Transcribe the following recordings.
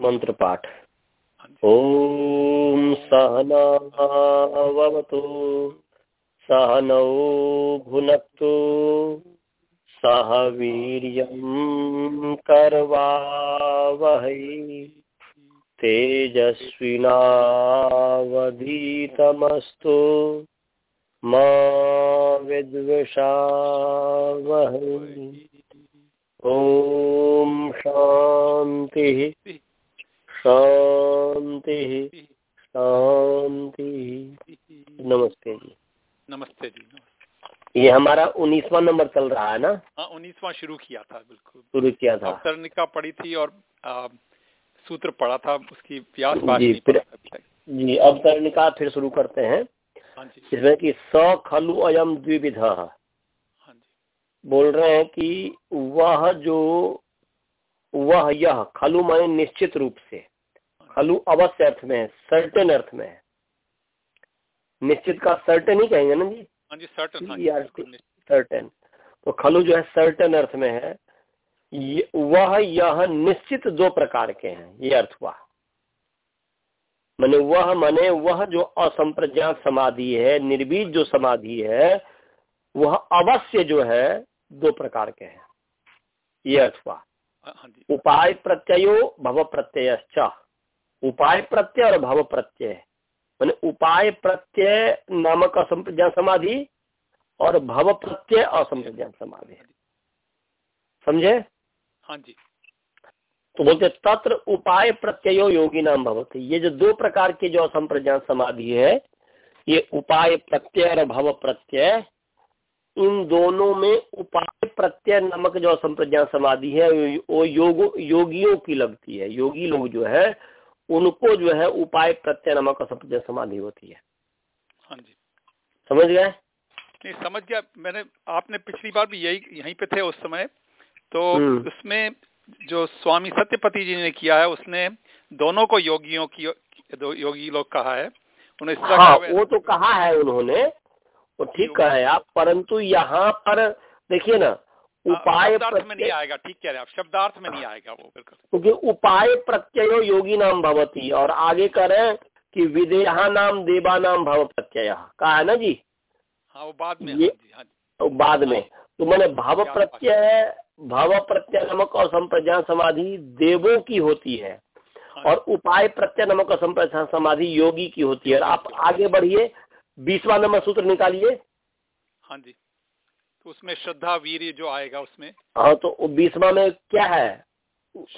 मंत्र पाठ ओम सहनावतु सहनौ भुनक्तु सह वीर्यं करवावहै। तेजस्विनावधीतमस्तु मा विद्विषावहै। ओम शांति शांति शांति। नमस्ते जी। नमस्ते जी ये हमारा उन्नीसवा नंबर चल रहा है ना? हाँ उन्नीसवा शुरू किया था बिल्कुल। शुरू किया था। अवतरणिका पढ़ी थी और आ, सूत्र पढ़ा था उसकी व्यास जी फिर जी अब अवतरणिका फिर शुरू करते हैं। हाँ इसमें कि स खलु अयम द्विविध। हाँ जी। बोल रहे हैं कि वह जो वह यह खलु माने निश्चित रूप से। खलु अवश्य अर्थ में है सर्टेन अर्थ में है। निश्चित का सर्टेन ही कहेंगे ना जी? हाँ जी सर्टन हाँ बिल्कुल सर्टेन तो खलु जो है सर्टेन अर्थ में है। वह यह निश्चित दो प्रकार के हैं ये अर्थ हुआ। माने वह माने वह जो असंप्रज्ञात समाधि है निर्बीज जो समाधि है वह अवश्य जो है दो प्रकार के हैं। ये अर्थ हुआ। हाँ उपाय प्रत्ययो भव प्रत्यय उपाय प्रत्यय और भव प्रत्यय मैंने उपाय प्रत्यय नामक असंप्रज्ञान समाधि और भव प्रत्यय असंप्रज्ञान समाधि। समझे? हाँ जी। तो बोलते तत्र उपाय प्रत्ययो योगी नाम भवती। ये जो दो प्रकार के जो असंप्रज्ञान समाधि है ये उपाय प्रत्यय और भव प्रत्यय इन दोनों में उपाय प्रत्यय नामक जो असंप्रज्ञान समाधि है वो योग योगियों की लगती है। योगी लोग जो है उनको जो है उपाय प्रत्यय नामक समाधि होती है। हाँ जी। समझ गए? नहीं समझ गया। मैंने आपने पिछली बार भी यही यहीं पे थे उस समय। तो हम्म। उसमें जो स्वामी सत्यपति जी ने किया है उसने दोनों को योगियों की दो योगी लोग कहा है। उन्हें हाँ वो तो कहा है उन्होंने। वो ठीक कहा है आप परंतु यहाँ पर देखिए ना उपाय में नहीं प्रत्यय आएगा ठीक कह रहे हैं आप शब्दार्थ में नहीं आएगा वो बिल्कुल। क्योंकि उपाय प्रत्ययो योगी नाम भवती और आगे करें कि विदेहा नाम देवा नाम भव प्रत्यय। कहा है ना जी? हाँ वो बाद में ये- हाँ जी हाँ तो बाद में। तो मैंने भाव प्रत्यय भाव प्रत्यय नामक और संप्रज्ञान समाधि देवों की होती है हाँ और उपाय प्रत्यय नामक और संप्रज्ञान समाधि योगी की होती है। और आप आगे बढ़िए बीसवा नंबर सूत्र निकालिए। हाँ जी। तो उसमें श्रद्धा वीर जो आएगा उसमें। हाँ तो बीसवा में क्या है?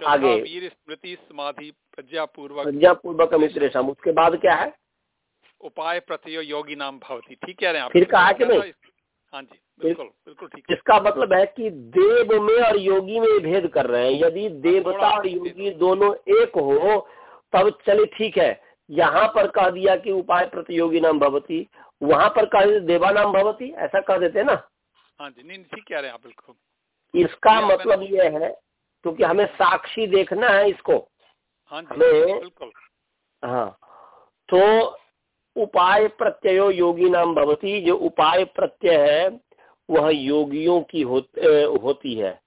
आगे। वीर स्मृति समाधि प्रज्ञा पूर्वक प्रज्ञापूर्वक मित्रेशम उसके बाद क्या है? उपाय प्रत्यय योगी नाम भवती। ठीक कह रहे हैं आप? फिर कहा कि नहीं? हाँ जी बिल्कुल बिल्कुल ठीक इसका मतलब है कि देव में और योगी में भेद कर रहे हैं। यदि देवता और योगी दोनों एक हो तब चले ठीक है। यहाँ पर कह दिया कि उपाय प्रतियोगी नाम भवती। वहाँ पर कह देवा नाम भवती। ऐसा कह देते ना? हाँ जी नहीं ठीक कह रहे हैं आप बिल्कुल। इसका मतलब ये है क्योंकि हमें साक्षी देखना है इसको। हाँ जी हमें- बिल्कुल। हाँ तो उपाय प्रत्ययो योगी नाम भवती। जो उपाय प्रत्यय है वह योगियों की हो, होती है।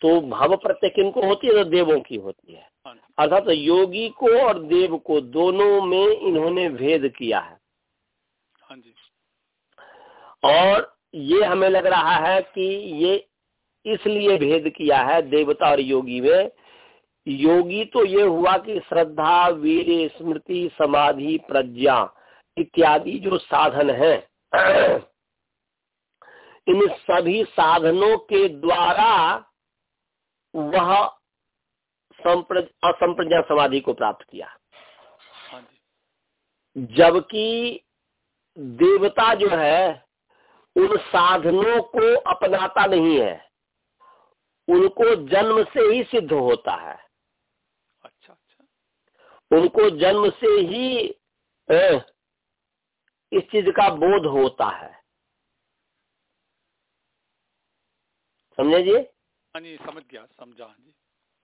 तो भव प्रत्यय किनको होती है? तो देवों की होती है। हाँ अर्थात योगी को और देव को दोनों में इन्होंने भेद किया है। हाँ जी। और ये हमें लग रहा है कि ये इसलिए भेद किया है देवता और योगी में। योगी तो ये हुआ कि श्रद्धा वीर स्मृति समाधि प्रज्ञा इत्यादि जो साधन है। इन सभी साधनों के द्वारा वह संप्र- असंप्रज्ञा समाधि को प्राप्त किया। हाँ जबकि देवता जो है उन साधनों को अपनाता नहीं है। उनको जन्म से ही सिद्ध होता है। अच्छा अच्छा। उनको जन्म से ही अ, इस चीज़ का बोध होता है। समझे जी? हाँ जी समझ गया समझा हाँ जी।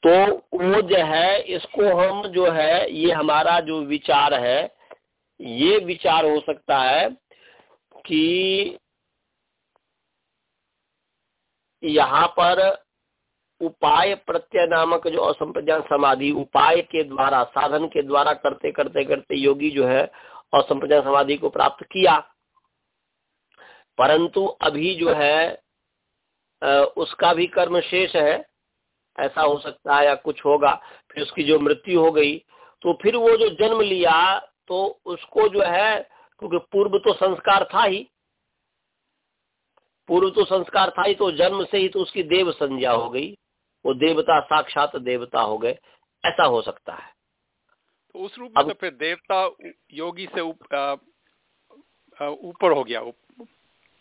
तो वो जो है इसको हम जो है ये हमारा जो विचार है ये विचार हो सकता है कि यहाँ पर उपाय प्रत्यय नामक जो असंप्रज्ञान समाधि, उपाय के द्वारा, साधन के द्वारा करते करते करते योगी जो है असंप्रज्ञान समाधि को प्राप्त किया। परंतु अभी जो है उसका भी कर्म शेष है। ऐसा हो सकता है या कुछ होगा, फिर उसकी जो मृत्यु हो गई तो फिर वो जो जन्म लिया तो उसको जो है, क्योंकि पूर्व तो संस्कार था ही पूर्व तो संस्कार था ही तो जन्म से ही तो उसकी देव संज्ञा हो गई। वो देवता साक्षात देवता हो गए। ऐसा हो सकता है। तो उस रूप में तो फिर देवता योगी से ऊपर हो गया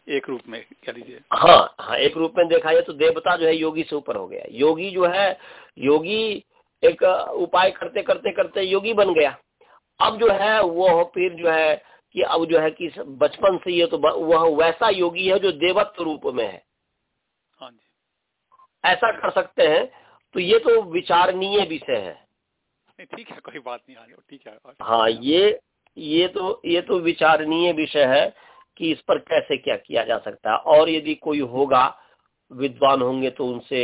एक रूप में कह लीजिए। हाँ हाँ एक रूप में देखा जाए तो देवता जो है योगी से ऊपर हो गया। योगी जो है योगी एक उपाय करते करते करते योगी बन गया। अब जो है वो फिर जो है कि अब जो है कि बचपन से ये तो वह वैसा योगी है जो देवत्व रूप में है। हाँ जी। ऐसा कर सकते हैं तो ये तो विचारणीय विषय है। ठीक है कोई बात नहीं ठीक है हाँ ये ये तो ये तो विचारणीय विषय है कि इस पर कैसे क्या किया जा सकता है। और यदि कोई होगा विद्वान होंगे तो उनसे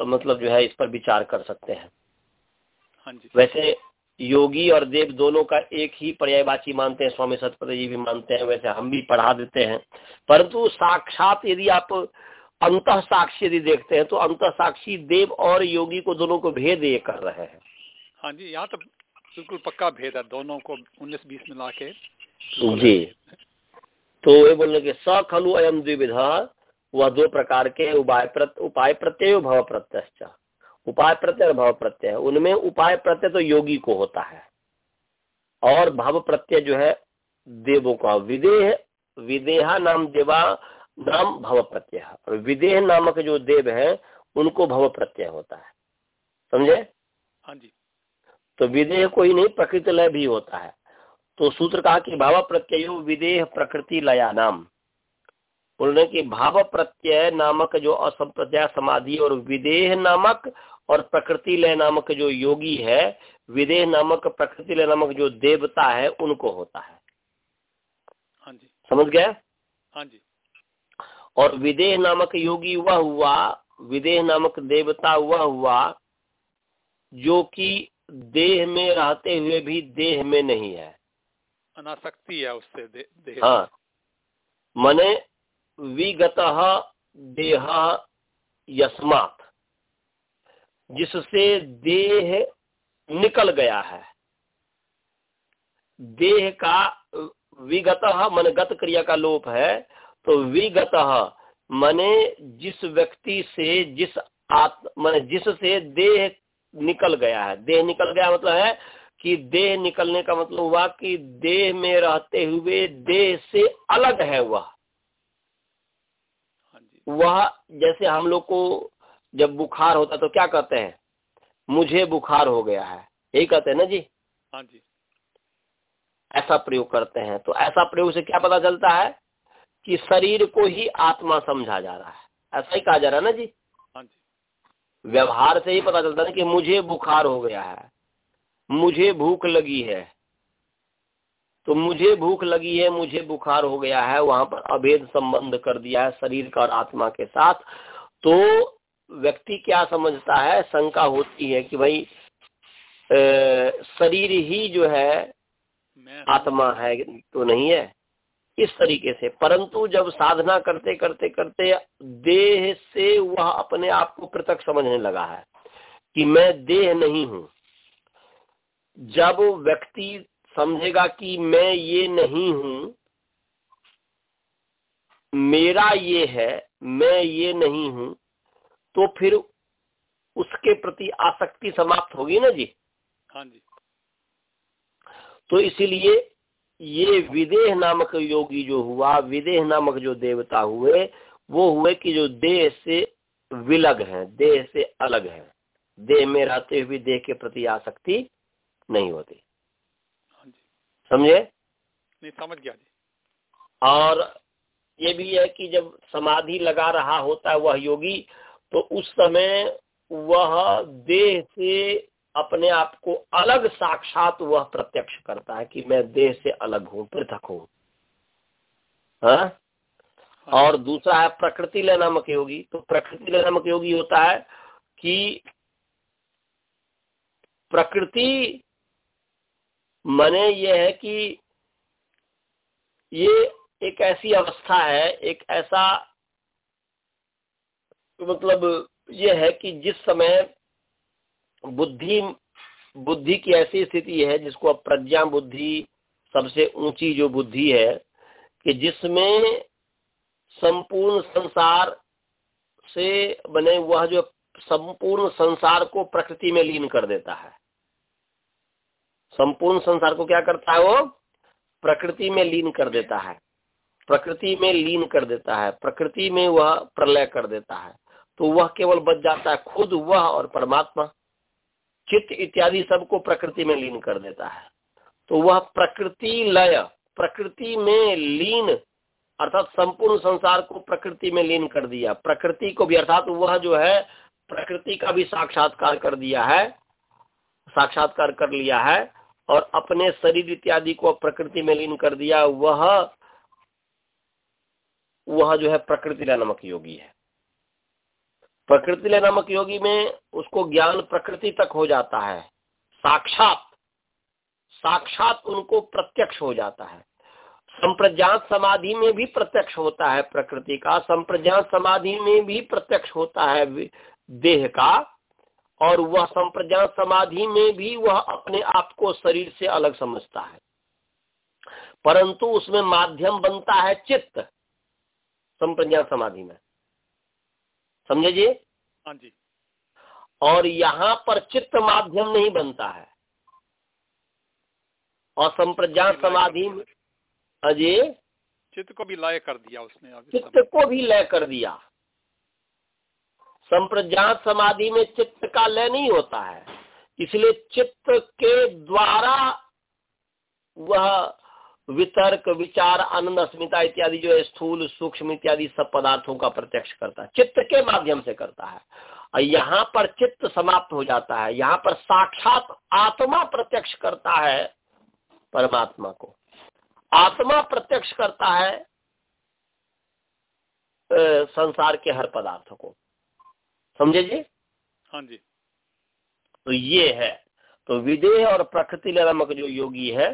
तो मतलब जो है इस पर विचार कर सकते हैं। हाँ जी। वैसे योगी और देव दोनों का एक ही पर्यायवाची मानते हैं स्वामी सतपति जी भी मानते हैं वैसे हम भी पढ़ा देते हैं। परंतु साक्षात यदि आप अंत साक्षी यदि देखते हैं तो अंत साक्षी देव और योगी को दोनों को भेद ये कर रहे हैं। हाँ जी यहाँ तो बिल्कुल पक्का भेद है दोनों को उन्नीस बीस मिला के जी। तो ये बोलने के स खलु अयम द्विविधा वह दो प्रकार के उपाय उपाय प्रत्यय भव प्रत्यय उपाय प्रत्यय और भव प्रत्यय उनमें उपाय प्रत्यय तो योगी को होता है। और भव प्रत्यय जो है देवों का। विदेह विदेहा नाम देवा नाम भव प्रत्यय। और विदेह नामक जो देव है उनको भव प्रत्यय होता है। समझे? हाँ जी। तो विदेह को ही नहीं प्रकृति लय भी होता है। तो सूत्र कहा कि भाव प्रत्यय विदेह प्रकृति लया नाम। बोलने की भाव प्रत्यय नामक जो असंप्रत्या समाधि और विदेह नामक और प्रकृति लय नामक जो योगी है विदेह नामक प्रकृति लय नामक जो देवता है उनको होता है। हाँ जी। समझ गया? हाँ जी। और विदेह नामक योगी वह हुआ विदेह नामक देवता वह हुआ जो कि देह में रहते हुए भी देह में नहीं है। अनासक्ति है उससे दे, दे हाँ। मने विगत देह यस्मात। जिससे देह निकल गया है। देह का विगत मन गत क्रिया का लोप है तो विगत मने जिस व्यक्ति से जिस आत्म मन जिससे देह निकल गया है। देह निकल गया मतलब है कि देह निकलने का मतलब हुआ कि देह में रहते हुए देह से अलग है वह। हाँ वह जैसे हम लोग को जब बुखार होता तो क्या कहते हैं? मुझे बुखार हो गया है। यही कहते हैं ना जी? हाँ जी। ऐसा प्रयोग करते हैं। तो ऐसा प्रयोग से क्या पता चलता है कि शरीर को ही आत्मा समझा जा रहा है। ऐसा ही कहा जा रहा है ना जी? हाँ जी। व्यवहार से ही पता चलता है कि मुझे बुखार हो गया है। मुझे भूख लगी है। तो मुझे भूख लगी है मुझे बुखार हो गया है वहाँ पर अभेद संबंध कर दिया है शरीर का और आत्मा के साथ। तो व्यक्ति क्या समझता है? शंका होती है कि भाई शरीर ही जो है। आत्मा है तो नहीं है? इस तरीके से। परंतु जब साधना करते करते करते देह से वह अपने आप को पृथक समझने लगा है कि मैं देह नहीं हूँ। जब व्यक्ति समझेगा कि मैं ये नहीं हूँ मेरा ये है मैं ये नहीं हूँ तो फिर उसके प्रति आसक्ति समाप्त होगी ना जी? हाँ जी। तो इसीलिए ये विदेह नामक योगी जो हुआ विदेह नामक जो देवता हुए वो हुए कि जो देह से विलग है देह से अलग है। देह में रहते हुए देह के प्रति आसक्ति नहीं होती। हाँ समझे? नहीं समझ गया जी। और ये भी है कि जब समाधि लगा रहा होता है वह योगी तो उस समय वह देह से अपने आप को अलग साक्षात वह प्रत्यक्ष करता है कि मैं देह से अलग हूँ पृथक हूँ हाँ? हाँ। और दूसरा है प्रकृति नामक योगी तो प्रकृति नामक योगी होता है कि प्रकृति मने ये है कि ये एक ऐसी अवस्था है एक ऐसा मतलब ये है कि जिस समय बुद्धि बुद्धि की ऐसी स्थिति है जिसको अब प्रज्ञा बुद्धि सबसे ऊँची जो बुद्धि है, कि जिसमें संपूर्ण संसार से बने वह जो संपूर्ण संसार को प्रकृति में लीन कर देता है। संपूर्ण संसार को क्या करता है वो? प्रकृति में लीन कर देता है। प्रकृति में लीन कर देता है। प्रकृति में वह प्रलय कर देता है। तो वह केवल बच जाता है खुद, वह और परमात्मा। चित्त इत्यादि सबको प्रकृति में लीन कर देता है। तो वह प्रकृति लय, प्रकृति में लीन, अर्थात संपूर्ण संसार को प्रकृति में लीन कर दिया। प्रकृति को भी, अर्थात वह जो है, प्रकृति का भी साक्षात्कार कर दिया है, साक्षात्कार कर लिया है, और अपने शरीर इत्यादि को प्रकृति में लीन कर दिया, वह वह जो है प्रकृति का नमक योगी है। प्रकृति नामक योगी में उसको ज्ञान प्रकृति तक हो जाता है। साक्षात साक्षात उनको प्रत्यक्ष हो जाता है। संप्रज्ञात समाधि में भी प्रत्यक्ष होता है प्रकृति का। संप्रज्ञात समाधि में भी प्रत्यक्ष होता है देह का। और वह संप्रज्ञात समाधि में भी वह अपने आप को शरीर से अलग समझता है। परंतु उसमें माध्यम बनता है चित्त संप्रज्ञात समाधि में। समझे जी? हाँ जी। और यहाँ पर चित्त माध्यम नहीं बनता है। और संप्रज्ञात समाधि में अजय चित्त को भी लय कर दिया उसने चित्त को भी लय कर दिया। संप्रज्ञात समाधि में चित्त का लय नहीं होता है। इसलिए चित्त के द्वारा वह वितर्क विचार आनंद अस्मिता इत्यादि जो है स्थूल सूक्ष्म इत्यादि सब पदार्थों का प्रत्यक्ष करता है। चित्त के माध्यम से करता है। और यहाँ पर चित्त समाप्त हो जाता है। यहाँ पर साक्षात आत्मा प्रत्यक्ष करता है परमात्मा को। आत्मा प्रत्यक्ष करता है संसार के हर पदार्थ को। समझे जी? हाँ जी। तो ये है। तो विदेह और प्रकृति नामक जो योगी है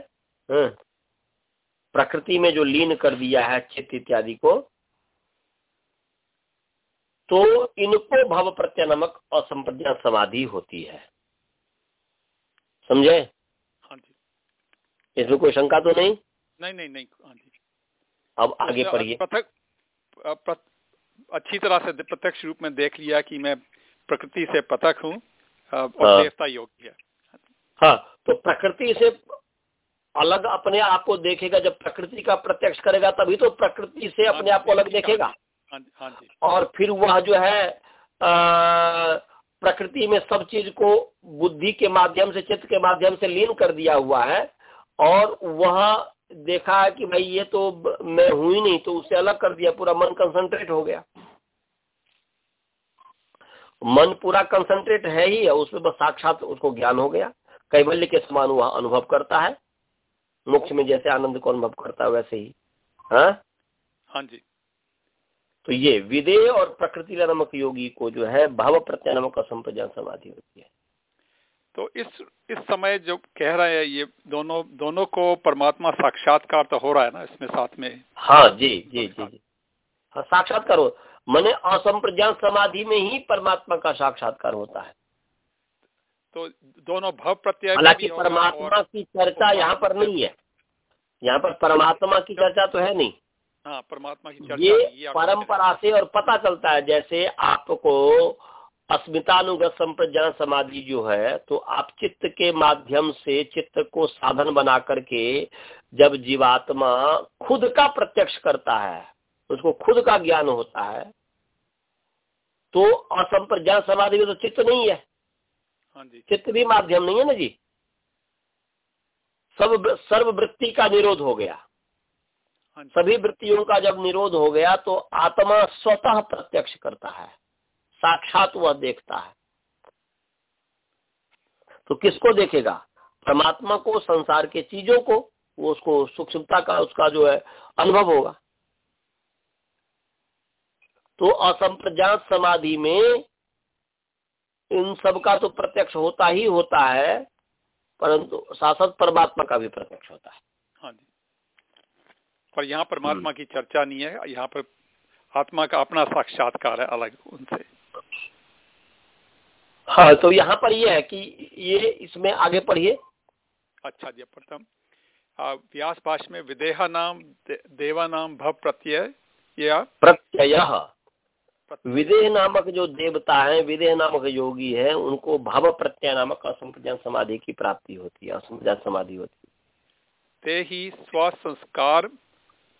हाँ, प्रकृति में जो लीन कर दिया है चित्त इत्यादि को तो इनको भव प्रत्यय नामक असंप्रज्ञा समाधि होती है। समझे? हाँ इसमें कोई शंका तो नहीं? नहीं नहीं नहीं हाँ जी। अब आगे पढ़िए। पृथक अच्छी तरह से प्रत्यक्ष रूप में देख लिया कि मैं प्रकृति से पृथक हूँ और। देवता योग्य। है हाँ तो प्रकृति से अलग अपने आप को देखेगा जब प्रकृति का प्रत्यक्ष करेगा तभी तो प्रकृति से अपने आप को अलग देखेगा। हाँ हाँ और फिर वह जो है प्रकृति में सब चीज़ को बुद्धि के माध्यम से चित्त के माध्यम से लीन कर दिया हुआ है और वह देखा कि भाई ये तो मैं हूँ ही नहीं तो उसे अलग कर दिया पूरा मन कंसंट्रेट हो गया। मन पूरा कंसंट्रेट है ही है उसमें बस साक्षात उसको ज्ञान हो गया। कैबल्य के समान वह अनुभव करता है। मोक्ष में जैसे आनंद को अनुभव करता है वैसे ही। हाँ? हाँ जी। तो ये विदेह और प्रकृति नामक योगी को जो है भाव प्रत्यय नामक असंप्रज्ञान समाधि होती है। तो इस इस समय जो कह रहे हैं ये दोनों दोनों को परमात्मा साक्षात्कार तो हो रहा है ना इसमें साथ में? हाँ जी जी जी जी। हाँ साक्षात्कार हो। मैंने असंप्रज्ञान समाधि में ही परमात्मा का साक्षात्कार होता है। तो दोनों भव प्रत्यय हालाँकि परमात्मा की चर्चा यहाँ पर नहीं है। यहाँ पर परमात्मा की चर्चा तो है नहीं। हाँ परमात्मा की चर्चा ये परंपरा से और पता चलता है जैसे आपको अस्मितानुगत संप्रज्ञान समाधि जो है तो आप चित्त के माध्यम से चित्त को साधन बना करके जब जीवात्मा खुद का प्रत्यक्ष करता है उसको खुद का ज्ञान होता है तो असंप्रज्ञान समाधि में तो चित्त नहीं है। हाँ जी। चित्त भी माध्यम नहीं है ना जी? सब सर्व वृत्ति का निरोध हो गया। हाँ सभी वृत्तियों का जब निरोध हो गया तो आत्मा स्वतः प्रत्यक्ष करता है साक्षात वह देखता है। तो किसको देखेगा? परमात्मा को संसार के चीज़ों को वो उसको सूक्ष्मता का उसका जो है अनुभव होगा। तो असंप्रजात समाधि में इन सब का तो प्रत्यक्ष होता ही होता है परंतु शासक परमात्मा का भी प्रत्यक्ष होता है। हाँ जी। पर यहाँ परमात्मा की चर्चा नहीं है यहाँ पर आत्मा का अपना साक्षात्कार है अलग उनसे। हाँ तो यहाँ पर यह है कि ये इसमें आगे पढ़िए। अच्छा जी प्रथम। व्यास भाष में विदेहा नाम दे, देवा नाम भव प्रत्यय या प्रत्यय। विदेह नामक जो देवता है विदेह नामक योगी है उनको भाव प्रत्यय नामक असंप्रज्ञान समाधि की प्राप्ति होती है असंप्रज्ञान समाधि होती है ते ही स्वसंस्कार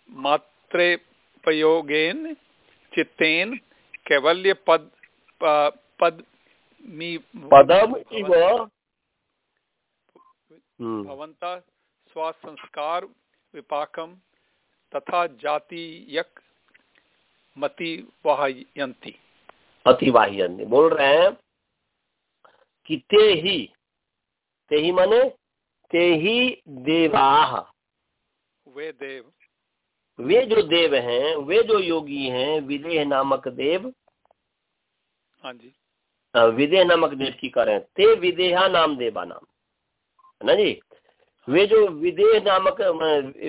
मात्रे प्रयोगेन चित्तेन कैवल्य पद पद पदम इव हम्म। भवंता स्वसंस्कार विपाकम तथा जाति यक मति वाहयंती अतिवाहयंती बोल रहे हैं कि ते ही ते ही मने ते ही देवाह वे देव। वे जो देव हैं वे जो योगी हैं विदेह नामक देव। हाँ जी। विदेह नामक देव की करें ते विदेहा नाम देवा नाम। है ना जी? वे जो विदेह नामक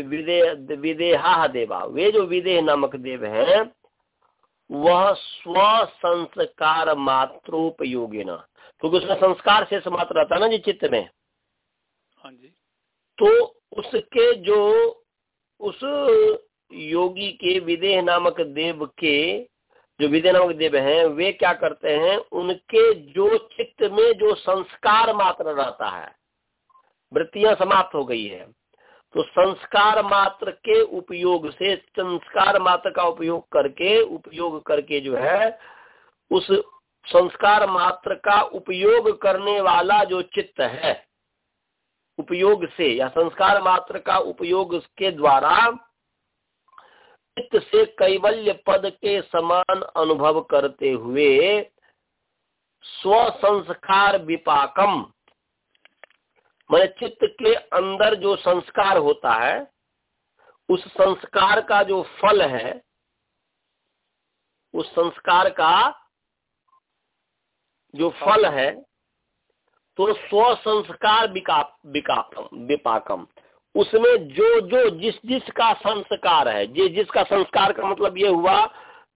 विदेह विदेहा देवा। वे जो विदेह नामक देव हैं वह स्व संस्कार मात्रोपयोगी न क्योंकि उसका संस्कार से मात्र रहता है ना जी चित्त में? हाँ जी। तो उसके जो उस योगी के विदेह नामक देव के जो विदेह नामक देव हैं वे क्या करते हैं? उनके जो चित्त में जो संस्कार मात्र रहता है वृत्तियाँ समाप्त हो गई है। तो संस्कार मात्र के उपयोग से, संस्कार मात्र का उपयोग करके उपयोग करके जो है, उस संस्कार मात्र का उपयोग करने वाला जो चित्त है, उपयोग से या संस्कार मात्र का उपयोग के द्वारा चित्त से कैवल्य पद के समान अनुभव करते हुए स्व संस्कार विपाकम मैंने चित्त के अंदर जो संस्कार होता है, उस संस्कार का जो फल है, उस संस्कार का जो फल है तो स्व संस्कार विपाकम। उसमें जो जो, जिस जिस का संस्कार है, जिस जिसका संस्कार का मतलब ये हुआ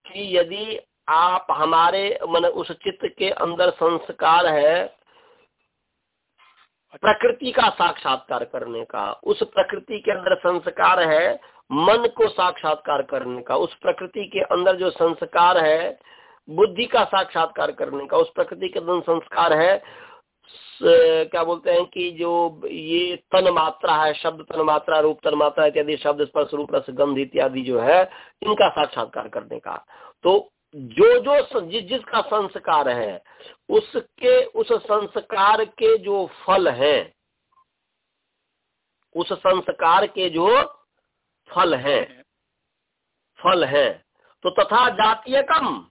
कि यदि आप हमारे, मन उस चित्त के अंदर संस्कार है प्रकृति का साक्षात्कार करने का, उस प्रकृति के अंदर संस्कार है, मन को साक्षात्कार करने का, उस प्रकृति के अंदर जो संस्कार है, बुद्धि का साक्षात्कार करने का, उस प्रकृति के अंदर संस्कार है क्या बोलते हैं कि जो ये तन मात्रा है, शब्द तन मात्रा, रूप तन मात्रा, इत्यादि शब्द, स्पर्श रूप, रस, गंध इत्यादि जो है, इनका साक्षात्कार करने का। तो जो जो जिस जिसका संस्कार है, उसके, उस संस्कार के जो फल है, उस संस्कार के जो फल है फल है तो तथा जातीय कम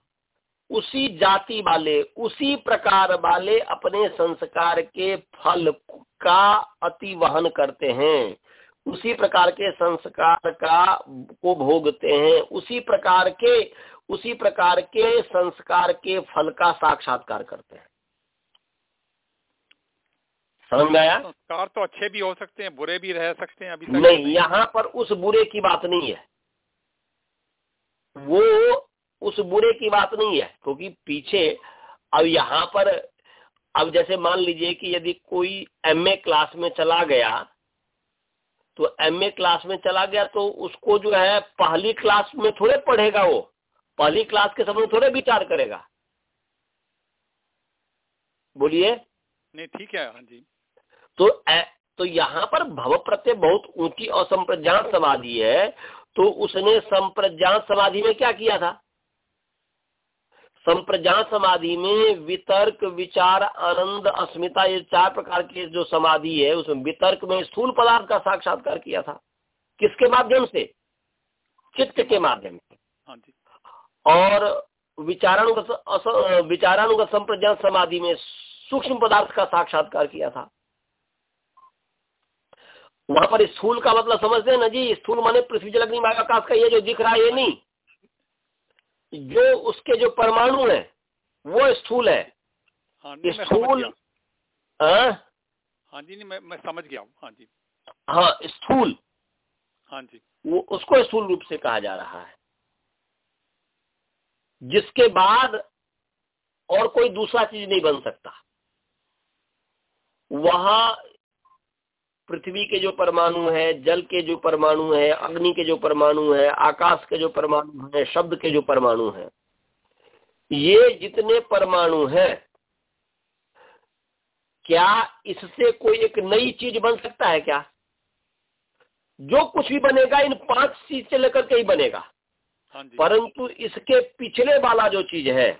उसी जाति वाले, उसी प्रकार वाले अपने संस्कार के फल का अति वहन करते हैं। उसी प्रकार के संस्कार का को भोगते हैं, उसी प्रकार के उसी प्रकार के संस्कार के फल का साक्षात्कार करते हैं। समझ में आया? संस्कार तो अच्छे भी हो सकते हैं बुरे भी रह सकते हैं अभी नहीं यहाँ पर उस बुरे की बात नहीं है। वो उस बुरे की बात नहीं है क्योंकि पीछे अब यहाँ पर अब जैसे मान लीजिए कि यदि कोई एमए क्लास में चला गया तो एमए क्लास में चला गया तो उसको जो है पहली क्लास में थोड़े पढ़ेगा वो। पहली क्लास के समय थोड़े विचार करेगा। बोलिए। नहीं ठीक है हाँ जी। तो ए, तो यहाँ पर भव प्रत्यय बहुत ऊँची और संप्रज्ञात समाधि है। तो उसने संप्रज्ञात समाधि में क्या किया था? संप्रज्ञात समाधि में वितर्क विचार आनंद अस्मिता ये चार प्रकार के जो समाधि है उसमें वितर्क में स्थूल पदार्थ का साक्षात्कार किया था। किसके माध्यम से? चित्त के माध्यम से। हाँ जी। और विचारानुगत विचारानुगत संप्रज्ञात समाधि में सूक्ष्म पदार्थ का साक्षात्कार किया था। वहाँ पर स्थूल का मतलब समझते हैं ना जी स्थूल माने पृथ्वी जल अग्नि आकाश का ये जो दिख रहा है ये नहीं। जो उसके जो परमाणु है वो स्थूल है। हाँ स्थूल हाँ? हाँ जी नहीं मैं मैं समझ गया हूँ। हाँ जी। हाँ स्थूल। हाँ जी। वो उसको स्थूल रूप से कहा जा रहा है। जिसके बाद और कोई दूसरा चीज़ नहीं बन सकता। वहाँ पृथ्वी के जो परमाणु है, जल के जो परमाणु है, अग्नि के जो परमाणु है, आकाश के जो परमाणु है, शब्द के जो परमाणु है, ये जितने परमाणु हैं, क्या इससे कोई एक नई चीज़ बन सकता है क्या? जो कुछ भी बनेगा, इन पाँच चीज़ से लेकर के ही बनेगा। परंतु इसके पिछले वाला जो चीज़ है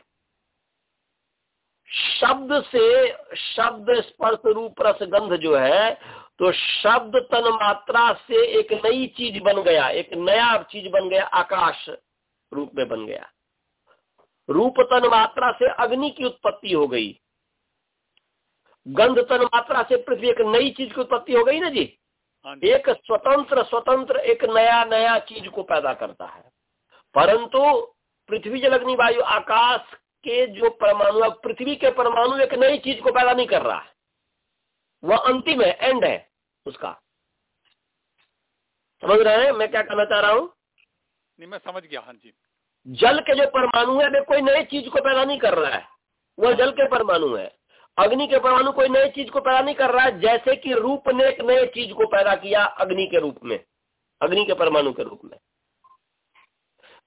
शब्द से शब्द स्पर्श रूप रस गंध जो है तो शब्द तन मात्रा से एक नई चीज़ बन गया एक नया चीज़ बन गया आकाश रूप में बन गया। रूप तन मात्रा से अग्नि की उत्पत्ति हो गई। गंध तन मात्रा से पृथ्वी एक नई चीज़ की उत्पत्ति हो गई ना जी? हाँ जी। एक स्वतंत्र स्वतंत्र एक नया नया चीज़ को पैदा करता है। परंतु पृथ्वी जल अग्नि वायु आकाश के जो परमाणु अब पृथ्वी के परमाणु एक नई चीज़ को पैदा नहीं कर रहा। है वह अंतिम है एंड है उसका। समझ रहे हैं? मैं क्या कहना चाह रहा हूँ? नहीं मैं समझ गया हाँ जी। जल के जो परमाणु है वे कोई नई चीज़ को पैदा नहीं कर रहा है। वह जल के परमाणु है। अग्नि के परमाणु कोई नई चीज़ को पैदा नहीं कर रहा है जैसे कि रूप ने एक नए चीज़ को पैदा किया अग्नि के रूप में। अग्नि के परमाणु के रूप में।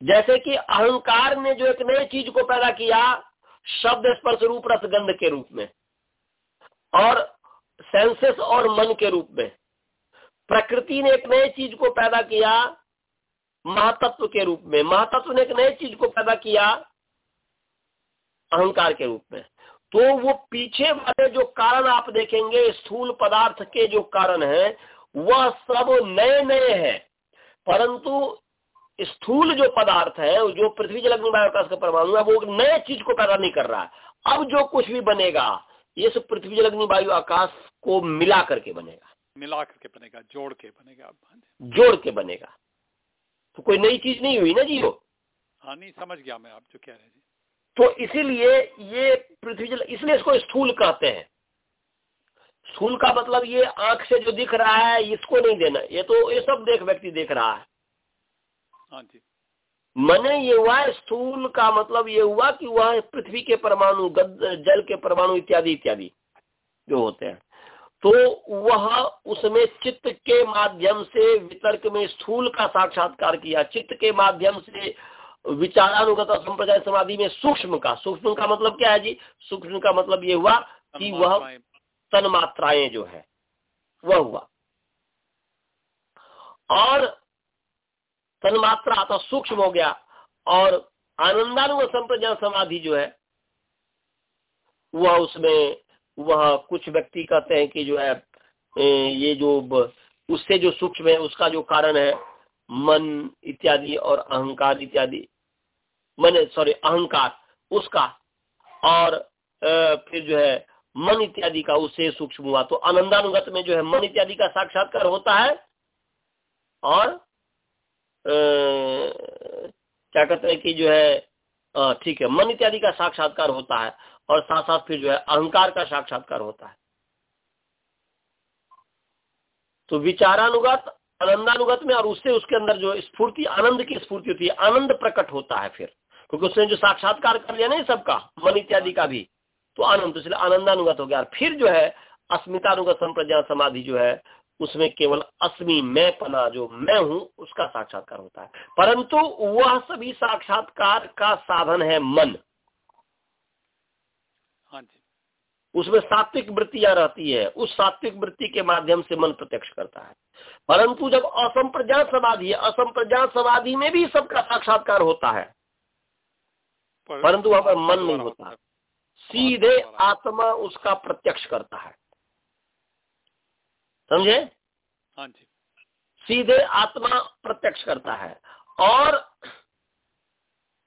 जैसे कि अहंकार ने जो एक नई चीज़ को पैदा किया, शब्द स्पर्श रूप रस गंध के रूप में, और सेंसेस और मन के रूप में, प्रकृति ने एक नई चीज़ को पैदा किया, महातत्व के रूप में, महातत्व ने एक नई चीज़ को पैदा किया, अहंकार के रूप में। तो वो पीछे वाले जो कारण आप देखेंगे, स्थूल पदार्थ के जो कारण है, वह सब नए नए हैं। परंतु स्थूल जो पदार्थ है जो पृथ्वी जल अग्नि वायु आकाश का परमाणु है वो नए चीज़ को पैदा नहीं कर रहा है। अब जो कुछ भी बनेगा ये सब पृथ्वी जल अग्नि वायु आकाश को मिला करके बनेगा। मिला करके बनेगा जोड़ के बनेगा जोड़ के बनेगा। तो कोई नई चीज़ नहीं हुई ना जी वो? हाँ नहीं समझ गया मैं आप जो कह रहे हैं तो इसीलिए ये पृथ्वी जल इसलिए इसको स्थूल कहते हैं। स्थूल का मतलब ये आँख से जो दिख रहा है इसको नहीं देना। ये तो ये सब देख व्यक्ति देख रहा है। मने ये हुआ स्थूल का मतलब ये हुआ कि वह पृथ्वी के परमाणु जल के परमाणु इत्यादि इत्यादि जो होते हैं। तो वह उसमें चित्त के माध्यम से वितर्क में स्थूल का साक्षात्कार किया। चित्त के माध्यम से विचारानुगत संप्रदाय समाधि में सूक्ष्म का। सूक्ष्म का मतलब क्या है जी? सूक्ष्म का मतलब ये हुआ कि वह तन्मात्राएं- तन्मात्राएँ जो है वह हुआ। और तन्मात्रा तो सूक्ष्म हो गया। और आनंदानुग संप्रज्ञा समाधि जो है, वह उसमें, वह कुछ व्यक्ति कहते हैं कि जो है ये जो उससे जो सूक्ष्म है, उसका जो कारण है, मन इत्यादि और अहंकार इत्यादि। मन सॉरी अहंकार, उसका। और फिर जो है, मन इत्यादि का उससे सूक्ष्म हुआ। तो आनंदानुगत में जो है, मन इत्यादि का साक्षात्कार होता है, और क्या कहते हैं कि जो है ठीक है, मन इत्यादि का साक्षात्कार होता है और साथ साथ फिर जो है अहंकार का साक्षात्कार होता है। तो विचारानुगत, आनंदानुगत में और उससे उसके अंदर जो स्फूर्ति, आनंद की स्फूर्ति होती है, आनंद प्रकट होता है फिर। क्योंकि उसने जो साक्षात्कार कर लिया ना सबका, मन इत्यादि का भी तो आनंद तो इसलिए आनंदानुगत हो गया। फिर जो है, अस्मितानुगत संप्रज्ञा समाधि जो है उसमें केवल अस्मि मैं पना जो मैं हूँ उसका साक्षात्कार होता है। परंतु वह सभी साक्षात्कार का साधन है मन। हाँ जी। उसमें सात्विक वृत्तियाँ रहती है उस सात्विक वृत्ति के माध्यम से मन प्रत्यक्ष करता है। परंतु जब असंप्रज्ञात समाधि है असंप्रज्ञात समाधि में भी सबका साक्षात्कार होता है। परंतु वहाँ पर मन नहीं होता। सीधे आत्मा उसका प्रत्यक्ष करता है। समझे? हाँ जी। सीधे आत्मा प्रत्यक्ष करता है और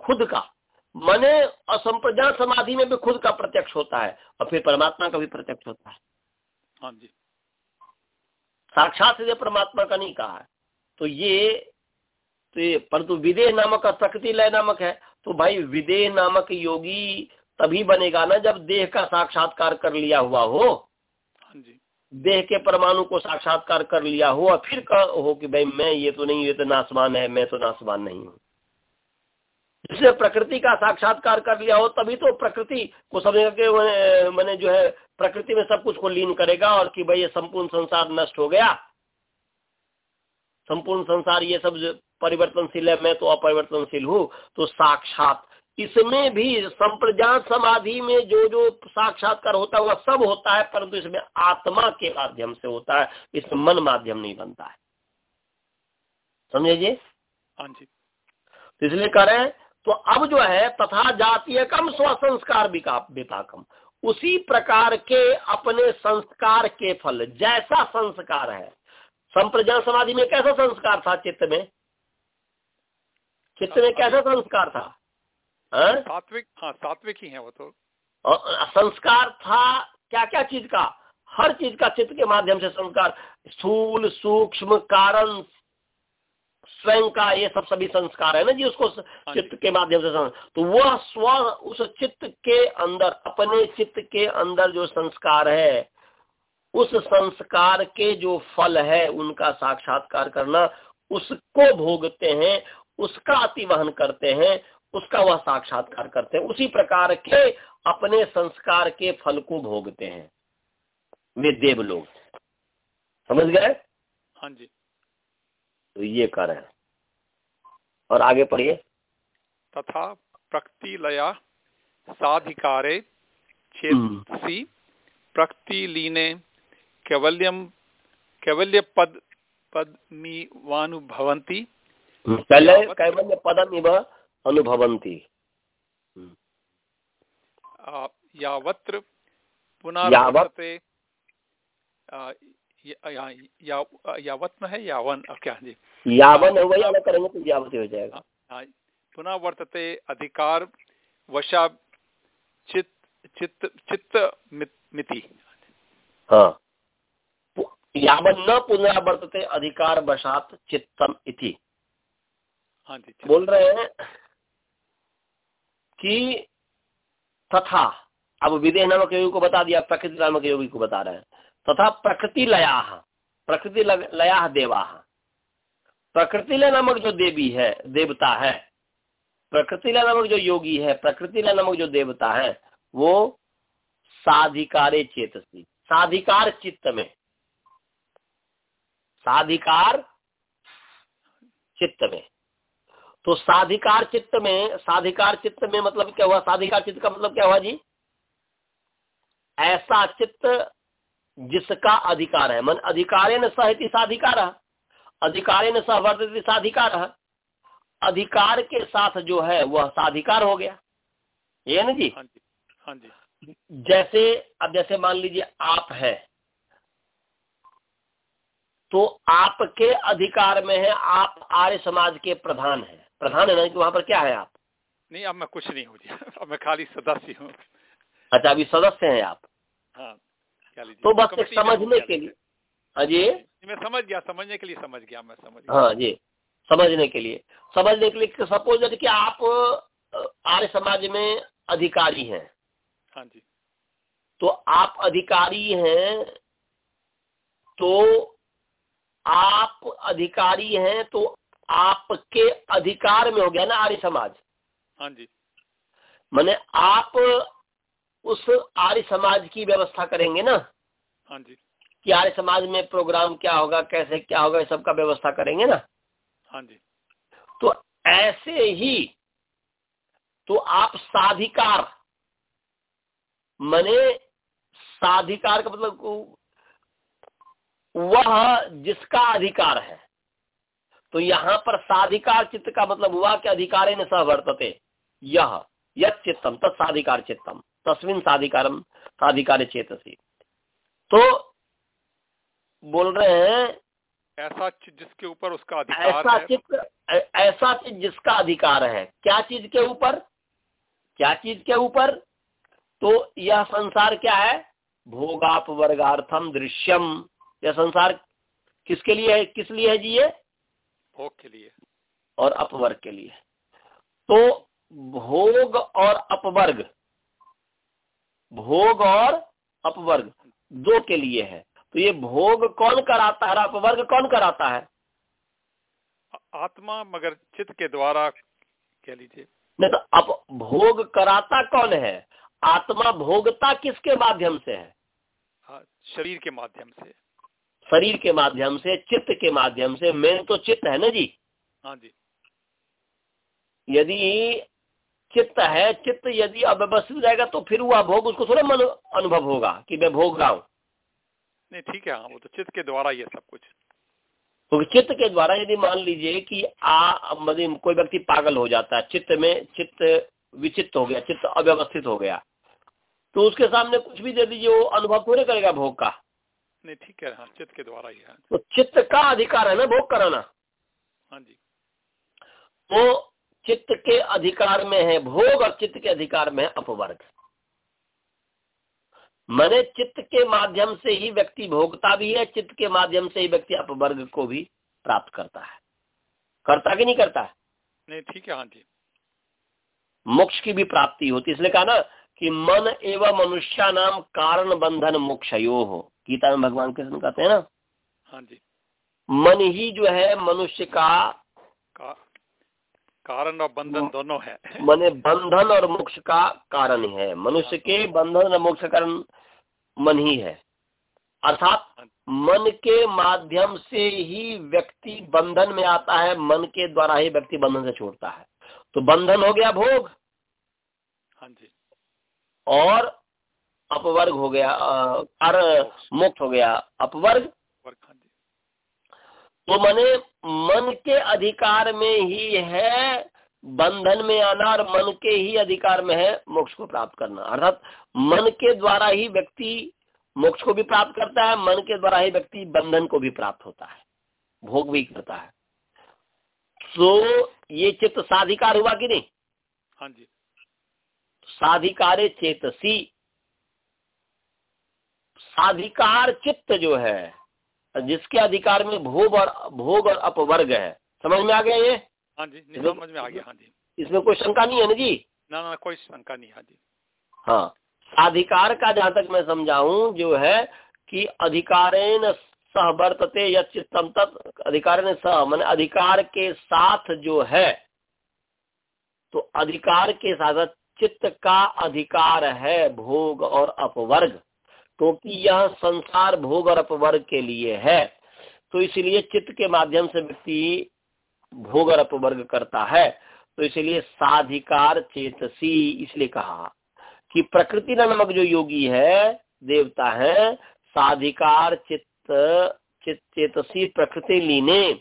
खुद का मने असंप्रज्ञात समाधि में भी खुद का प्रत्यक्ष होता है और फिर परमात्मा का भी प्रत्यक्ष होता है। हाँ जी। साक्षात सीधे परमात्मा का नहीं कहा है। तो ये तो ये परंतु विदेह नामक प्रकृति लय नामक है तो भाई विदेह नामक योगी तभी बनेगा ना जब देह का साक्षात्कार कर लिया हुआ हो। हाँ जी। देह के परमाणु को साक्षात्कार कर लिया हो और फिर हो कि भाई मैं ये तो नहीं, ये तो नासवान है, मैं तो नासवान नहीं हूँ। जिसने प्रकृति का साक्षात्कार कर लिया हो, तभी तो प्रकृति को समझेगा कि मैंने जो है, प्रकृति में सब कुछ को लीन करेगा और कि भाई ये संपूर्ण संसार नष्ट हो गया। संपूर्ण संसार ये सब परिवर्तनशील है, मैं तो अपरिवर्तनशील हूँ तो साक्षात इसमें भी संप्रजात समाधि में जो जो साक्षात्कार होता है वह सब होता है परंतु इसमें आत्मा के माध्यम से होता है इसमें मन माध्यम नहीं बनता है। समझे जी? हाँ जी। तो इसलिए करें तो अब जो है तथा जातीय कम स्वसंस्कार विपाकम उसी प्रकार के अपने संस्कार के फल जैसा संस्कार है। संप्रज्ञा समाधि में कैसा संस्कार था चित्त में? चित्त में कैसा संस्कार था? हाँ? सात्विक हाँ सात्विक ही है वो तो। संस्कार था क्या क्या चीज़ का? हर चीज़ का चित्त के माध्यम से संस्कार। स्थूल सूक्ष्म कारण स्वयं का ये सब सभी संस्कार है ना जी उसको हाँ चित्त के माध्यम से तो वह स्व उस चित्त के अंदर अपने चित्त के अंदर जो संस्कार है उस संस्कार के जो फल है उनका साक्षात्कार करना उसको भोगते हैं उसका अतिवहन करते हैं उसका वह साक्षात्कार करते हैं। उसी प्रकार के अपने संस्कार के फल को भोगते हैं वे देव लोग। समझ गए? हाँ जी। तो ये कर है। और आगे पढ़िए। तथा प्रकृति लया साधिकारे चेतसी। प्रकृति लीने कैवल्यम कैवल्य पद पदमी वानुभवंती पहले कैवल्य पदम इव अनुभवन्ति। यावत्र पुनर्वर्तते यावत? में है यावन क्या जी। यावन है वही करेंगे तो यावत हो जाएगा पुनः वर्तते अधिकार वशा चित्त चित्त चित्त मिति। हाँ। यावन न पुनरावर्तते अधिकार वशात चित्तम इति। हाँ जी बोल रहे हैं कि तथा, अब विदेह नामक योगी को बता दिया, प्रकृति नामक योगी को बता रहे हैं। तथा प्रकृति लया प्रकृति लया देवा। प्रकृति लय नामक जो देवी है, देवता है, प्रकृति लय नामक जो योगी है, प्रकृति लय नामक जो देवता है, वो साधिकारे चेतसी, साधिकार चित्त में। साधिकार चित्त में। तो साधिकार चित्त में साधिकार चित्त में मतलब क्या हुआ? साधिकार चित्त का मतलब क्या हुआ जी? ऐसा चित्त जिसका अधिकार है। मन अधिकारे न सहति साधिकार। अधिकारे न सहवर्त साधिकार। अधिकार के साथ जो है वह साधिकार हो गया। ये ना जी? हाँ जी। हाँ जी। जैसे अब जैसे मान लीजिए आप है तो आपके अधिकार में है आप आर्य समाज के प्रधान हैं। प्रधान है ना कि वहाँ पर क्या है आप? नहीं अब मैं कुछ नहीं हूँ अब मैं खाली सदस्य हूँ। अच्छा अभी सदस्य हैं आप? हाँ तो बस एक समझने के लिए हाँ जी। मैं समझ गया समझने के लिए समझ गया मैं समझ गया। हाँ जी समझने के लिए। समझने के लिए सपोज़ कि आप आर्य समाज में अधिकारी हैं। हाँ जी। तो आप अधिकारी हैं तो आप अधिकारी हैं तो आपके अधिकार में हो गया ना आर्य समाज। हाँ जी। मैंने आप उस आर्य समाज की व्यवस्था करेंगे ना? हाँ जी। कि आर्य समाज में प्रोग्राम क्या होगा कैसे क्या होगा सबका व्यवस्था करेंगे ना? हाँ जी। तो ऐसे ही तो आप साधिकार मने साधिकार का मतलब वह जिसका अधिकार है तो यहाँ पर साधिकार चित्त का मतलब हुआ कि अधिकारे न सहवर्तते यह चित्तम तत्साधिकार चित्तम तस्विन साधिकारम साधिकार चेतसी। तो बोल रहे हैं ऐसा चीज़ जिसके ऊपर उसका अधिकार ऐसा चित्त ऐसा चीज़ जिसका अधिकार है। क्या चीज़ के ऊपर? क्या चीज़ के ऊपर? तो यह संसार क्या है? भोगाप वर्गार्थम दृश्यम। यह संसार किसके लिए है? किस लिए है जी ये? भोग के लिए। और अपवर्ग के लिए। तो भोग और अपवर्ग। भोग और अपवर्ग दो के लिए है। तो ये भोग कौन कराता है अपवर्ग कौन कराता है? आत्मा मगर चित्त के द्वारा कह लीजिए। नहीं तो अब भोग कराता कौन है? आत्मा भोगता किसके माध्यम से है? हाँ, शरीर के माध्यम से। शरीर के माध्यम से चित्त के माध्यम से मेन तो चित्त है ना जी? हाँ जी। यदि चित्त है चित्त यदि अव्यवस्थित जाएगा तो फिर वह भोग उसको थोड़ा मन अनुभव होगा कि मैं भोग रहा हूँ। नहीं ठीक है हाँ वो तो चित्त के द्वारा ये सब कुछ। तो चित्त के द्वारा यदि मान लीजिए कि आ मतलब कोई व्यक्ति पागल हो जाता है चित्त में चित्त विचित्त हो गया चित्त अव्यवस्थित हो गया तो उसके सामने कुछ भी दे दीजिए वो अनुभव पूरे करेगा भोग का। नहीं ठीक है हाँ चित्त के द्वारा ही है। तो चित्त का अधिकार है ना भोग कराना? हाँ जी। तो चित्त के अधिकार में है भोग और चित्त के अधिकार में है अपवर्ग। मैंने चित्त के माध्यम से ही व्यक्ति भोगता भी है चित्त के माध्यम से ही व्यक्ति अपवर्ग को भी प्राप्त करता है। करता कि नहीं करता? है नहीं ठीक है हाँ जी। मोक्ष की भी प्राप्ति होती इसलिए कहा ना कि मन एवं मनुष्य नाम कारण बंधन मोक्षयो हो। गीता में भगवान कृष्ण कहते हैं ना? हाँ जी। मन ही जो है मनुष्य का, का कारण और बंधन दोनों है। मने बंधन और मोक्ष का कारण है। मनुष्य के बंधन और मोक्ष कारण मन ही है। अर्थात मन के माध्यम से ही व्यक्ति बंधन में आता है मन के द्वारा ही व्यक्ति बंधन से छोड़ता है। तो बंधन हो गया भोग। हाँ जी। और अपवर्ग हो गया और मुक्त हो गया। अपवर्ग? तो मने मन के अधिकार में ही है, बंधन में आना और मन के ही अधिकार में है मोक्ष को प्राप्त करना। अर्थात मन के द्वारा ही व्यक्ति मोक्ष को भी प्राप्त करता है, मन के द्वारा ही व्यक्ति बंधन को भी प्राप्त होता है, भोग भी करता है। तो ये चित्त साधिकार हुआ कि नहीं? हाँ जी। साधिकारे चेतसी। साधिकार चित्त जो है जिसके अधिकार में भोग और भोग और अपवर्ग है। समझ में आ गया ये? हाँ जी समझ में आ गया हाँ जी। इसमें कोई शंका नहीं है ना जी? ना ना कोई शंका नहीं हाँ जी। हाँ अधिकार का जहाँ तक मैं समझाऊं जो है कि अधिकारेन सह वर्तते या चित्तम तत् अधिकार ने सह मान अधिकार के साथ जो है तो अधिकार के साथ चित्त का अधिकार है भोग और अपवर्ग। क्योंकि तो यह संसार भोग और अपवर्ग के लिए है तो इसलिए चित्त के माध्यम से व्यक्ति भोग और अपवर्ग करता है। तो इसलिए साधिकार चेतसी इसलिए कहा कि प्रकृति नामक जो योगी है, देवता है, साधिकार चित्त चित चेतसी प्रकृति लीने,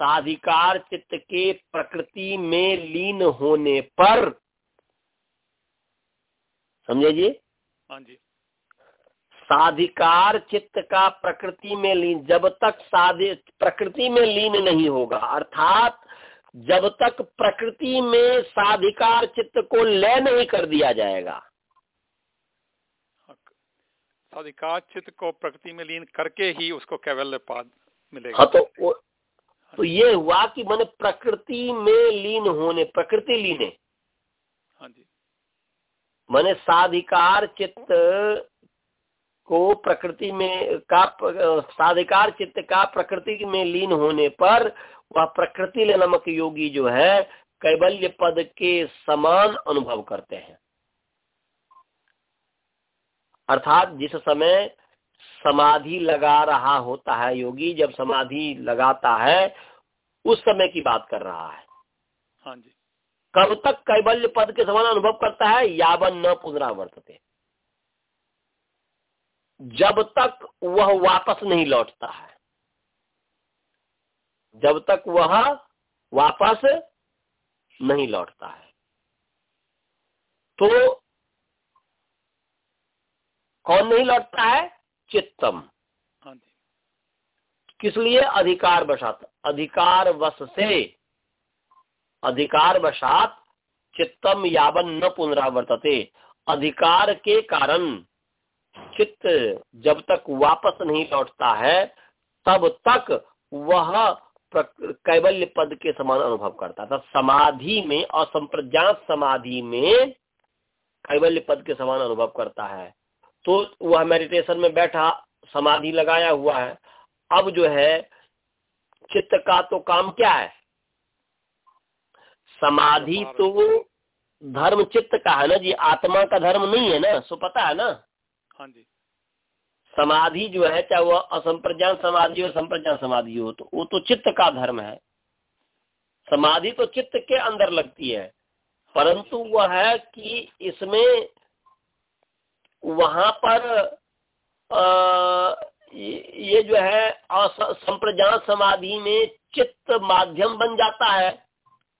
साधिकार चित्त के प्रकृति में लीन होने पर समझे जी हाँ जी। साधिकार चित्त का प्रकृति में लीन जब तक साधि प्रकृति में लीन नहीं होगा अर्थात जब तक प्रकृति में साधिकार चित्त को लय नहीं कर दिया जाएगा। साधिकार चित्त को प्रकृति में लीन करके ही उसको कैवल्य पाद मिलेगा। हाँ तो वो तो ये हुआ कि मैंने प्रकृति में लीन होने प्रकृति लीने हाँ जी। मैंने साधिकार चित्त को प्रकृति में का साधिकार चित्त का प्रकृति में लीन होने पर वह प्रकृति नामक योगी जो है कैबल्य पद के समान अनुभव करते हैं। अर्थात जिस समय समाधि लगा रहा होता है योगी, जब समाधि लगाता है, उस समय की बात कर रहा है। हाँ जी। कब तक कैबल्य पद के समान अनुभव करता है यावन न पुनरावर्तते जब तक वह वापस नहीं लौटता है। जब तक वह वापस नहीं लौटता है। तो कौन नहीं लौटता है? चित्तम। हाँ किस लिए? अधिकार वशात अधिकार वश से। अधिकार वशात चित्तम यावन न पुनरावर्तते। अधिकार के कारण चित्त जब तक वापस नहीं लौटता है, तब तक वह कैबल्य पद के समान अनुभव करता था समाधि में, असंप्रज्ञात समाधि में कैवल्य पद के समान अनुभव करता है। तो वह मेडिटेशन में बैठा, समाधि लगाया हुआ है। अब जो है, चित्त का तो काम क्या है? समाधि तो धर्म चित्त का है ना जी आत्मा का धर्म नहीं है ना सो पता है ना? हाँ जी। समाधि जो है चाहे वह असंप्रज्ञान समाधि हो संप्रज्ञान समाधि हो तो वो तो चित्त का धर्म है। समाधि तो चित्त के अंदर लगती है। परंतु वह है कि इसमें वहाँ पर आ, ये जो है संप्रज्ञान समाधि में चित्त माध्यम बन जाता है।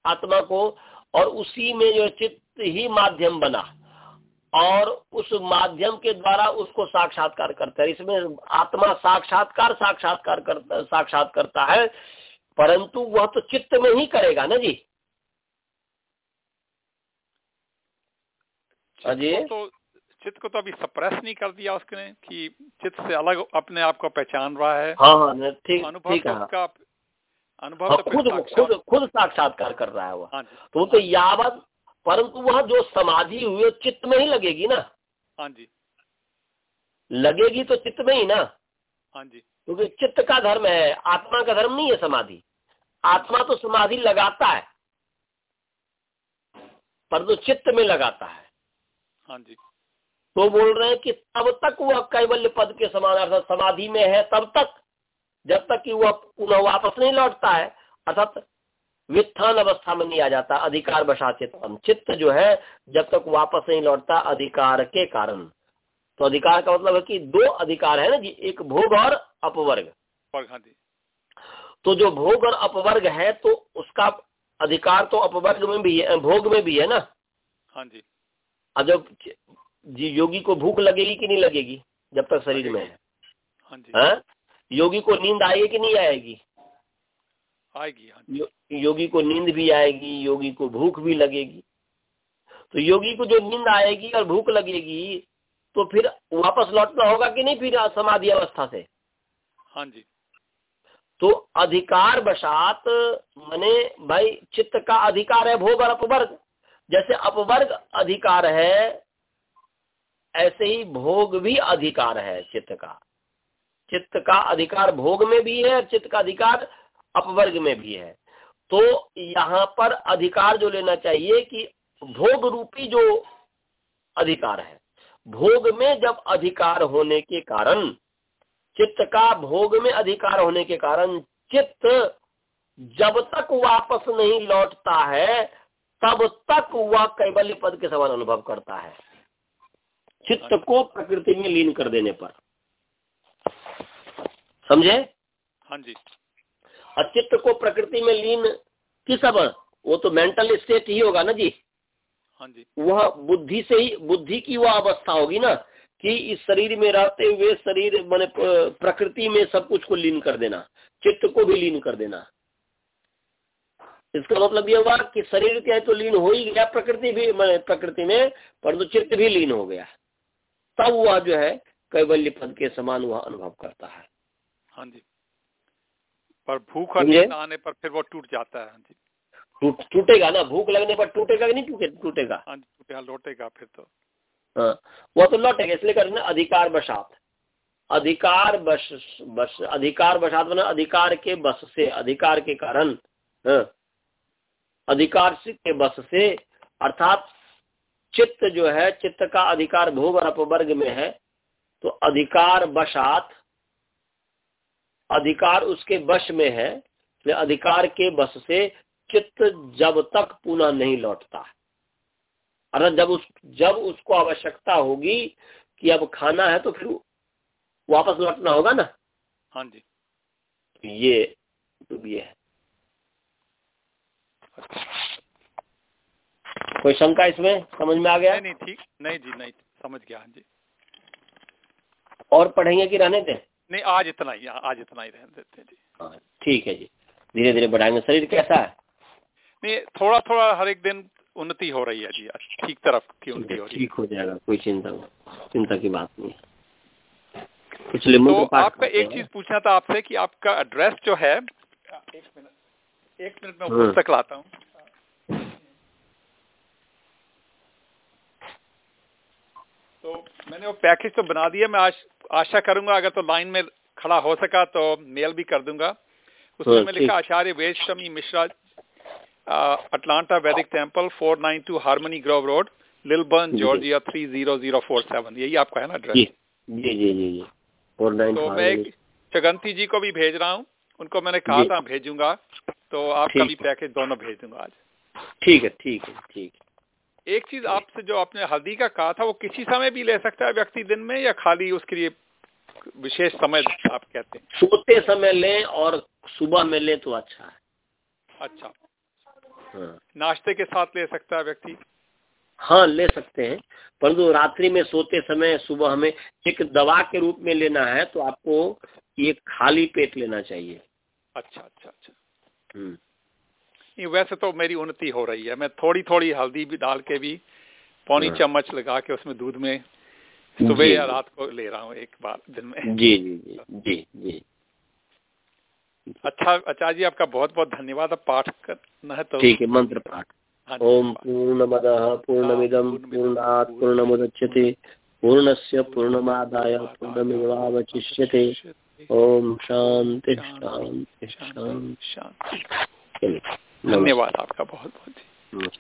आत्मा को और उसी में जो चित्त ही माध्यम बना और उस माध्यम के द्वारा उसको साक्षात्कार करता है। इसमें आत्मा साक्षात्कार साक्षात्कार करता साक्षात करता है परंतु वह तो चित्त में ही करेगा ना जी? अजय? तो चित्त को तो अभी सप्रेस नहीं कर दिया उसने कि चित्त से अलग अपने आप को पहचान रहा है। हाँ हाँ ठीक अनुभव ठीक है का अनुभव हाँ, तो खुद खुद खुद साक्षात्कार कर रहा है वह हाँ तो तो यावत परंतु वह जो समाधि हुई चित्त में ही लगेगी ना? हाँ जी। लगेगी तो चित्त में ही ना? हाँ जी। क्योंकि चित्त का धर्म है आत्मा का धर्म नहीं है समाधि। आत्मा तो समाधि लगाता है परंतु चित्त में लगाता है। हाँ जी। तो बोल रहे हैं कि तब तक वह कैवल्य पद के समान अर्थात समाधि में है तब तक जब तक कि वह पुनः वापस नहीं लौटता है अर्थात वित्थान अवस्था में नहीं आ जाता अधिकार बसा चित्तम चित्त जो है जब तक वापस नहीं लौटता अधिकार के कारण। तो अधिकार का मतलब है कि दो अधिकार है ना जी एक भोग और अपवर्ग। तो जो भोग और अपवर्ग है तो उसका अधिकार तो अपवर्ग में भी है भोग में भी है ना? हाँ जी। अब जब जी योगी को भूख लगेगी कि नहीं लगेगी जब तक शरीर में है? हाँ जी। हा? योगी को नींद आएगी कि नहीं आएगी? आएगी हाँ यो, योगी को नींद भी आएगी योगी को भूख भी लगेगी। तो योगी को जो नींद आएगी और भूख लगेगी तो फिर वापस लौटना होगा कि नहीं फिर समाधि अवस्था से? हाँ जी। तो अधिकार बसात मने भाई चित्त का अधिकार है भोग और अपवर्ग। जैसे अपवर्ग अधिकार है ऐसे ही भोग भी अधिकार है चित्त का। चित्त का अधिकार भोग में भी है और चित्त का अधिकार अपवर्ग में भी है। तो यहाँ पर अधिकार जो लेना चाहिए कि भोग रूपी जो अधिकार है, भोग में जब अधिकार होने के कारण, चित्त का भोग में अधिकार होने के कारण चित्त जब तक वापस नहीं लौटता है, तब तक वह कैबल्य पद के समान अनुभव करता है। चित्त को प्रकृति में लीन कर देने पर। समझे? हाँ जी। चित्त को प्रकृति में लीन किस अब? वो तो मेंटल स्टेट ही होगा ना जी। हाँ जी। वह बुद्धि से ही बुद्धि की वह अवस्था होगी ना कि इस शरीर में रहते हुए शरीर मैंने प्रकृति में सब कुछ को लीन कर देना चित्त को भी लीन कर देना। इसका मतलब यह हुआ कि शरीर क्या है तो लीन हो ही गया प्रकृति भी मैंने प्रकृति में परंतु चित्त भी लीन हो गया। तब वह जो है कैवल्य पद के समान वह अनुभव करता है। हाँ जी। पर भूख आने पर फिर वो टूट जाता है हाँ जी। टूट टूटेगा ना? भूख लगने पर टूटेगा कि नहीं टूटे टूटेगा? हाँ टूटेगा लौटेगा फिर तो। हाँ वो तो लौटेगा इसलिए करना अधिकार बसात। अधिकार बस बस अधिकार बसात बना अधिकार के बस से अधिकार के कारण हाँ, अधिकार के बस से अर्थात चित्त जो है चित्त का अधिकार भोग और अपवर्ग में है तो अधिकार बसात अधिकार उसके बश में है अधिकार के बस से चित्त जब तक पुनः नहीं लौटता। अर्थात जब उस जब उसको आवश्यकता होगी कि अब खाना है तो फिर वापस लौटना होगा ना? हाँ जी। ये तो ये है। कोई शंका इसमें? समझ में आ गया? नहीं ठीक। नहीं जी नहीं समझ गया हाँ जी। और पढ़ेंगे कि रहने दें? नहीं आज इतना ही आज इतना ही रहने देते हैं जी। हाँ ठीक है जी। धीरे धीरे बढ़ाएँगे। शरीर कैसा है? नहीं थोड़ा थोड़ा हर एक दिन उन्नति हो रही है जी ठीक तरफ़ की उन्नति हो रही है। ठीक हो जाएगा कोई चिंता चिंता की बात नहीं पिछले तो आपका एक चीज़ पूछना था आपसे कि आपका एड्रेस जो है एक मिनट एक मिनट में पुस्तक लाता हूँ। तो मैंने वो पैकेज तो बना दिया मैं आज आशा करूँगा अगर तो लाइन में खड़ा हो सका तो मेल भी कर दूँगा। उसमें हाँ, मैं लिखा Acharya Vedashami Mishra Atlanta Vedic temple 492 harmony grove road Lilburn. Georgia 30047 यही आपका है ना एड्रेस जी जी जी जी फोर नाइन तो मैं जगंती जी को भी भेज रहा हूँ। उनको मैंने कहा था भेजूँगा तो आपका। भी पैकेज दोनों भेज दूँगा आज। ठीक है ठीक है ठीक है। एक चीज़ आपसे जो आपने हल्दी का कहा था वो किसी समय भी ले सकता है व्यक्ति दिन में या खाली उसके लिए विशेष समय आप कहते हैं? सोते समय लें और सुबह में लें तो अच्छा है। अच्छा। हाँ। नाश्ते के साथ ले सकता है व्यक्ति? हाँ ले सकते हैं। परंतु रात्रि में सोते समय सुबह हमें एक दवा के रूप में लेना है तो आपको ये खाली पेट लेना चाहिए। अच्छा अच्छा अच्छा। हम्म, वैसे तो मेरी उन्नति हो रही है। मैं थोड़ी थोड़ी हल्दी भी डाल के भी पौनी हाँ। चम्मच लगा के उसमें दूध में सुबह या रात को ले रहा हूँ एक बार दिन में। जी जी जी जी जी। अच्छा आचार्य जी आपका बहुत बहुत धन्यवाद पाठ करना है तो ठीक है मंत्र पाठ। हाँ ओम पूर्णमद पूर्णमिदम पूर्णात् पूर्णमुदच्यते पूर्णस्य पूर्णमादाय पूर्णमेवावशिष्यते। ओम शांति शांति शांति शांति। धन्यवाद आपका बहुत बहुत